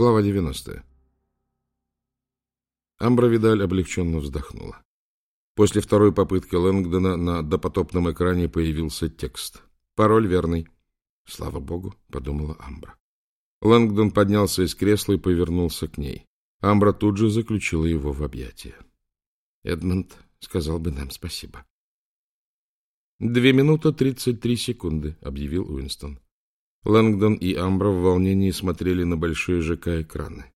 Глава 90. Амбра Видаль облегченно вздохнула. После второй попытки Лэнгдона на допотопном экране появился текст. Пароль верный. Слава богу, подумала Амбра. Лэнгдон поднялся из кресла и повернулся к ней. Амбра тут же заключила его в объятия. Эдмонд сказал бы нам спасибо. «Две минуты тридцать три секунды», — объявил Уинстон. Лэнгдон и Амбра в волнении смотрели на большие ЖК-экраны.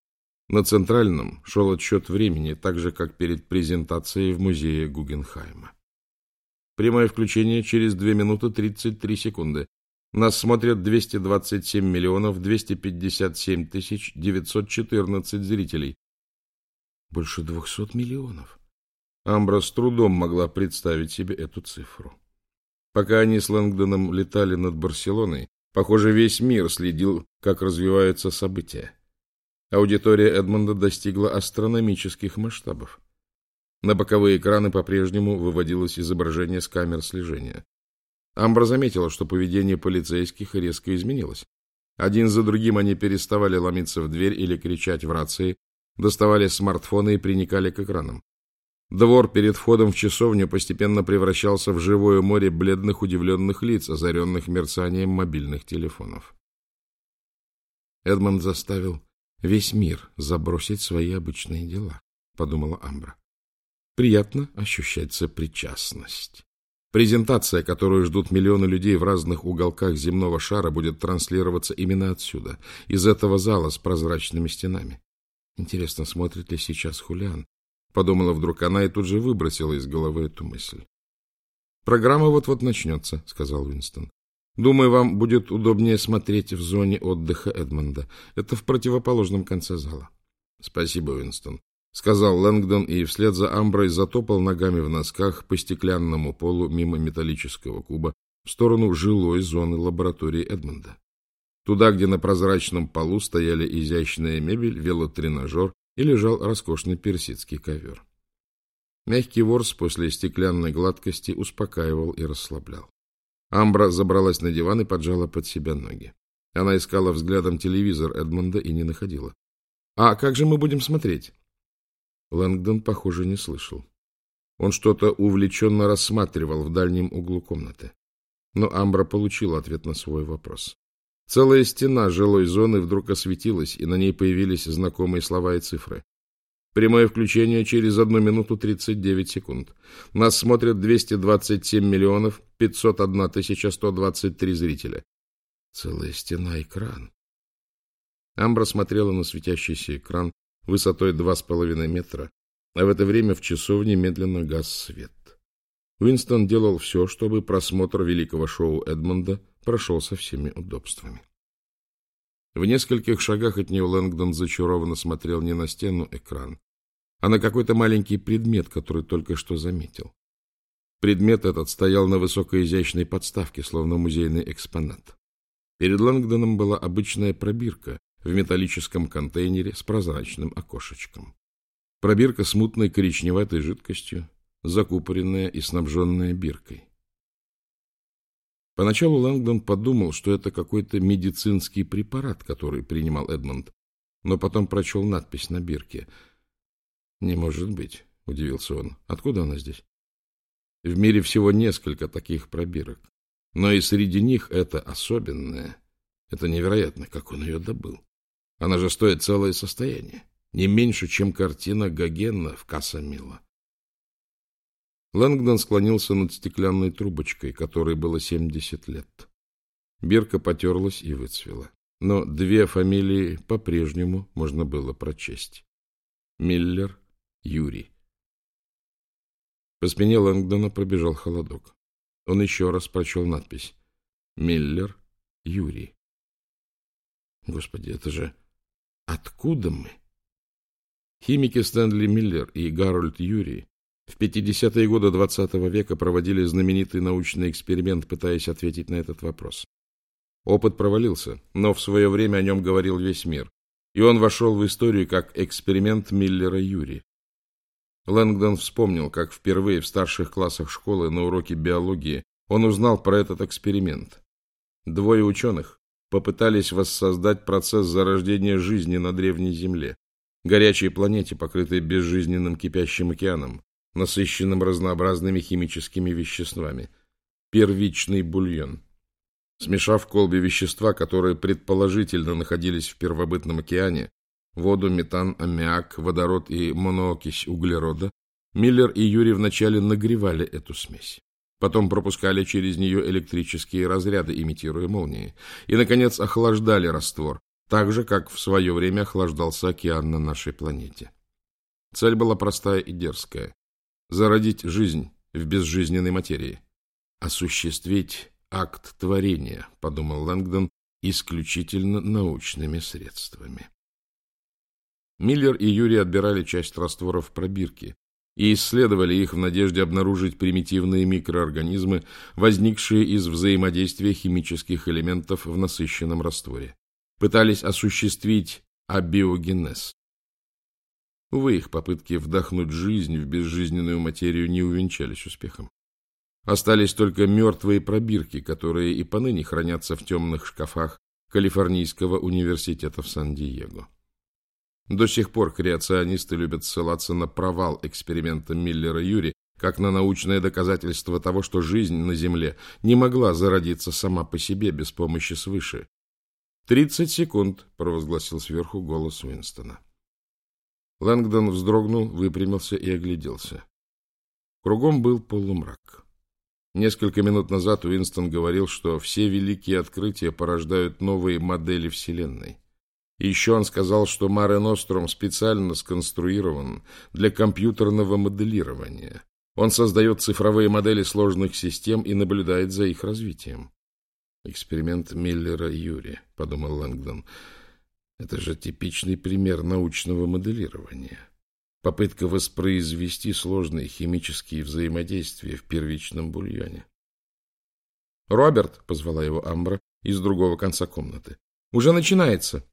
На центральном шел отсчет времени, так же, как перед презентацией в музее Гугенхайма. Прямое включение через 2 минуты 33 секунды. Нас смотрят 227 миллионов 257 тысяч 914 зрителей. Больше 200 миллионов. Амбра с трудом могла представить себе эту цифру. Пока они с Лэнгдоном летали над Барселоной, Похоже, весь мир следил, как развиваются события. Аудитория Эдмонда достигла астрономических масштабов. На боковые экраны по-прежнему выводилось изображение с камер слежения. Амбра заметила, что поведение полицейских резко изменилось. Один за другим они переставали ломиться в дверь или кричать в рации, доставали смартфоны и приникали к экранам. Двор перед входом в часовню постепенно превращался в живое море бледных удивленных лиц, озаренных мерцанием мобильных телефонов. Эдмонд заставил весь мир забросить свои обычные дела, — подумала Амбра. Приятно ощущать сопричастность. Презентация, которую ждут миллионы людей в разных уголках земного шара, будет транслироваться именно отсюда, из этого зала с прозрачными стенами. Интересно, смотрит ли сейчас Хулиан? Подумала вдруг она и тут же выбросила из головы эту мысль. «Программа вот-вот начнется», — сказал Уинстон. «Думаю, вам будет удобнее смотреть в зоне отдыха Эдмонда. Это в противоположном конце зала». «Спасибо, Уинстон», — сказал Лэнгдон и вслед за Амброй затопал ногами в носках по стеклянному полу мимо металлического куба в сторону жилой зоны лаборатории Эдмонда. Туда, где на прозрачном полу стояли изящная мебель, велотренажер и лежал роскошный персидский ковер. Мягкий ворс после стеклянной гладкости успокаивал и расслаблял. Амбра забралась на диван и поджала под себя ноги. Она искала взглядом телевизор Эдмонда и не находила. — А как же мы будем смотреть? Лэнгдон, похоже, не слышал. Он что-то увлеченно рассматривал в дальнем углу комнаты. Но Амбра получила ответ на свой вопрос. Целая стена жилой зоны вдруг осветилась, и на ней появились знакомые слова и цифры. Прямое включение через 1 минуту 39 секунд. Нас смотрят 227 миллионов 501 тысяча 123 зрителя. Целая стена экран. Амбра смотрела на светящийся экран высотой 2,5 метра, а в это время в часовне медленно гас свет. Уинстон делал все, чтобы просмотр великого шоу Эдмонда прошел со всеми удобствами. В нескольких шагах от нее Лэнгдон зачарованно смотрел не на стену экран, а на какой-то маленький предмет, который только что заметил. Предмет этот стоял на высокой изящной подставке, словно музейный экспонат. Перед Лэнгдоном была обычная пробирка в металлическом контейнере с прозрачным окошечком. Пробирка с мутной коричневатой жидкостью, закупоренная и снабженная биркой. Поначалу Лэнгдон подумал, что это какой-то медицинский препарат, который принимал Эдмонд, но потом прочел надпись на бирке. «Не может быть», — удивился он. «Откуда она здесь?» В мире всего несколько таких пробирок, но и среди них это особенное. Это невероятно, как он ее добыл. Она же стоит целое состояние, не меньше, чем картина Гогена в Касамила. Лэнгдон склонился над стеклянной трубочкой, которой было 70 лет. Бирка потерлась и выцвела. Но две фамилии по-прежнему можно было прочесть. Миллер, Юрий. По спине Лэнгдона пробежал холодок. Он еще раз прочел надпись. Миллер, Юрий. Господи, это же... Откуда мы? Химики Стэнли Миллер и Гарольд Юрий в 50-е годы XX -го века проводили знаменитый научный эксперимент, пытаясь ответить на этот вопрос. Опыт провалился, но в свое время о нем говорил весь мир, и он вошел в историю как эксперимент Миллера-Юри. Лэнгдон вспомнил, как впервые в старших классах школы на уроке биологии он узнал про этот эксперимент. Двое ученых, попытались воссоздать процесс зарождения жизни на древней Земле, горячей планете, покрытой безжизненным кипящим океаном, насыщенным разнообразными химическими веществами. Первичный бульон. Смешав в колбе вещества, которые предположительно находились в первобытном океане, воду, метан, аммиак, водород и моноокись углерода, Миллер и Юрий вначале нагревали эту смесь. Потом пропускали через нее электрические разряды, имитируя молнии. И, наконец, охлаждали раствор, так же, как в свое время охлаждался океан на нашей планете. Цель была простая и дерзкая – зародить жизнь в безжизненной материи. Осуществить акт творения, подумал Лэнгдон, исключительно научными средствами. Миллер и Юрий отбирали часть растворов пробирки и исследовали их в надежде обнаружить примитивные микроорганизмы, возникшие из взаимодействия химических элементов в насыщенном растворе. Пытались осуществить абиогенез. Увы, их попытки вдохнуть жизнь в безжизненную материю не увенчались успехом. Остались только мертвые пробирки, которые и поныне хранятся в темных шкафах Калифорнийского университета в Сан-Диего. До сих пор креационисты любят ссылаться на провал эксперимента Миллера-Юри как на научное доказательство того, что жизнь на Земле не могла зародиться сама по себе без помощи свыше. «Тридцать секунд», — провозгласил сверху голос Уинстона. Лэнгдон вздрогнул, выпрямился и огляделся. Кругом был полумрак. Несколько минут назад Уинстон говорил, что все великие открытия порождают новые модели Вселенной. И еще он сказал, что Маре Ностром специально сконструирован для компьютерного моделирования. Он создает цифровые модели сложных систем и наблюдает за их развитием. Эксперимент Миллера Юри, подумал Лэнгдон. Это же типичный пример научного моделирования. Попытка воспроизвести сложные химические взаимодействия в первичном бульоне. «Роберт!» — позвала его Амбра из другого конца комнаты. «Уже начинается!»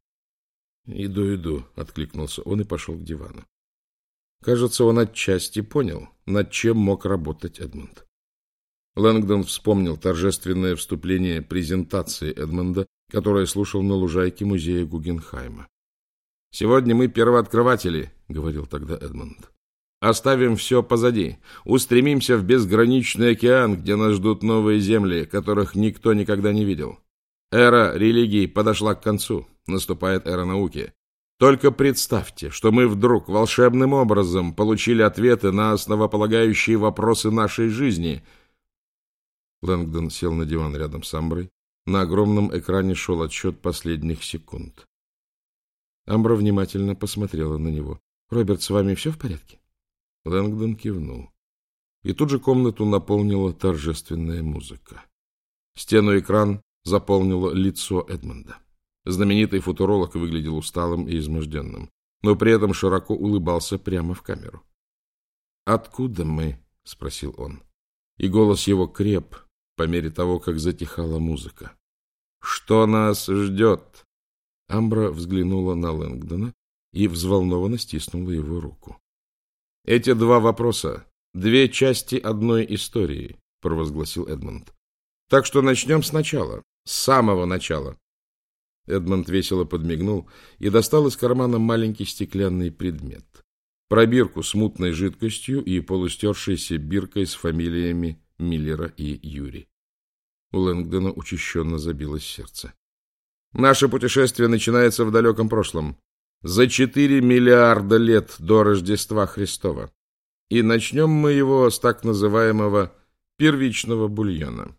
«Иду, иду!» — откликнулся он и пошел к дивану. Кажется, он отчасти понял, над чем мог работать Эдмонд. Лэнгдон вспомнил торжественное вступление презентации Эдмонда, которое слушал на лужайке музея Гугенхайма. «Сегодня мы первооткрыватели», — говорил тогда Эдмонд. «Оставим все позади, устремимся в безграничный океан, где нас ждут новые земли, которых никто никогда не видел. Эра религии подошла к концу, наступает эра науки. Только представьте, что мы вдруг волшебным образом получили ответы на основополагающие вопросы нашей жизни». Лэнгдон сел на диван рядом с Амброй. На огромном экране шел отсчет последних секунд. Амбра внимательно посмотрела на него. — Роберт, с вами все в порядке? Лэнгдон кивнул. И тут же комнату наполнила торжественная музыка. Стену экран заполнило лицо Эдмонда. Знаменитый футуролог выглядел усталым и изможденным, но при этом широко улыбался прямо в камеру. «Откуда мы?» — спросил он. И голос его креп по мере того, как затихала музыка. «Что нас ждет?» Амбра взглянула на Лэнгдона и взволнованно стиснула его руку. — Эти два вопроса — две части одной истории, — провозгласил Эдмонд. — Так что начнем сначала, с самого начала. Эдмонд весело подмигнул и достал из кармана маленький стеклянный предмет. Пробирку с мутной жидкостью и полустершейся биркой с фамилиями Миллера и Юри. У Лэнгдона учащенно забилось сердце. Наше путешествие начинается в далеком прошлом, за 4 миллиарда лет до Рождества Христова. И начнем мы его с так называемого первичного бульона.